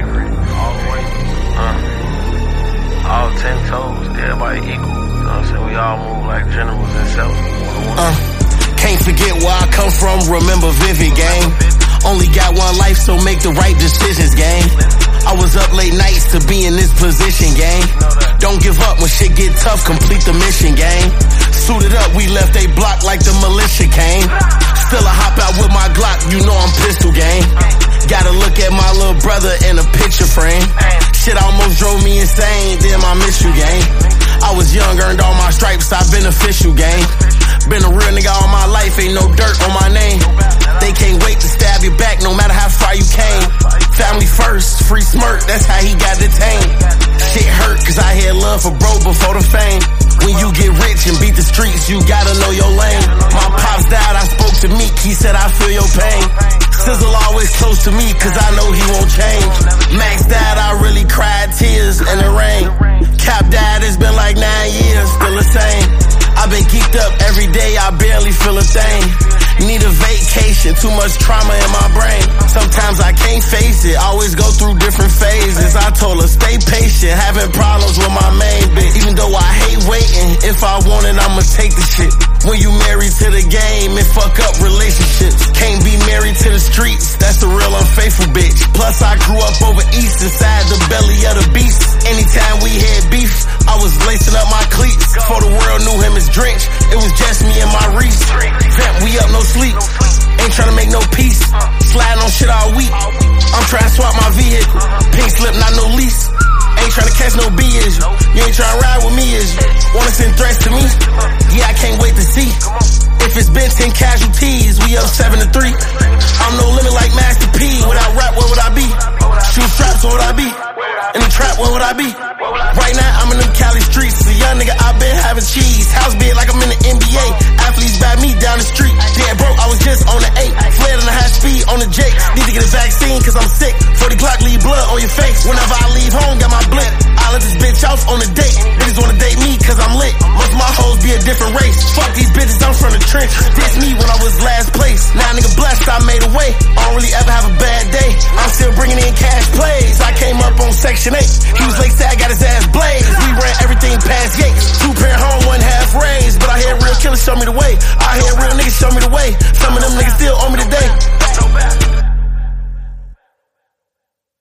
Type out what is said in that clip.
bread all the. Uh, all ten toes, everybody equal. You know what I'm saying? We all move like generals and cells. Uh, can't forget where I come from, remember Vivid game. Only got one life, so make the right decisions, gang. I was up late nights to be in this position, gang. Don't give up when shit get tough, complete the mission, gang. Suited up, we left a block like the militia came. Still I hop out with my Glock, you know I'm pistol gang. Gotta look at my little brother in me insane, damn I miss you gang. I was young, earned all my stripes, I been official gang. Been a real nigga all my life, ain't no dirt on my name. They can't wait to stab you back no matter how far you came. Family first, free smirk, that's how he got detained. Shit hurt cause I had love for bro before the fame. When you get rich and beat the streets, you gotta know your lane. My pops died, I spoke to Meek, he said I feel your pain. Sizzle close to me cause I know he won't change. Max died, I really cried tears in the rain. Cap died, it's been like nine years, still the same. I've been geeked up every day, I barely feel a thing. Need a vacation, too much trauma in my brain. Sometimes I can't face it, always go through different phases. I told her, stay patient, having problems with my main bitch. Even though I hate waiting, if I want it, I'ma take the shit. When you married to the game, it fuck up relationships. Real bitch. Plus I grew up over east inside the belly of the beast. Anytime we had beef, I was lacing up my cleats. Before the world knew him as Drench, it was just me and my Reese. Vamp, we up, no sleep. Ain't tryna make no peace. Sliding on shit all week. I'm trying to swap my vehicle. Pink slip, not no lease. Ain't tryna catch no B, is you? Ain't tryna ride with me, is you? Wanna send threats to me? Yeah, I can't wait to see. If it's been 10 casualties, we up 7 to 3. Cheese. House big like I'm in the NBA. Athletes by me down the street. Dead broke, I was just on the 8. Fled on the high speed on the Jake. Need to get a vaccine, cause I'm sick. 40 Glock leave blood on your face. Whenever I leave home, got my blimp. I let this bitch off on a date. Bitches wanna date me cause I'm lit. Most my hoes be a different race. Fuck these bitches, I'm from the trench. Diss me when I was last place. Now nigga blessed, I made a way. I don't really ever have a bad day. I'm still bringing in cash plays. I came up on section 8. Some of them niggas still on me today.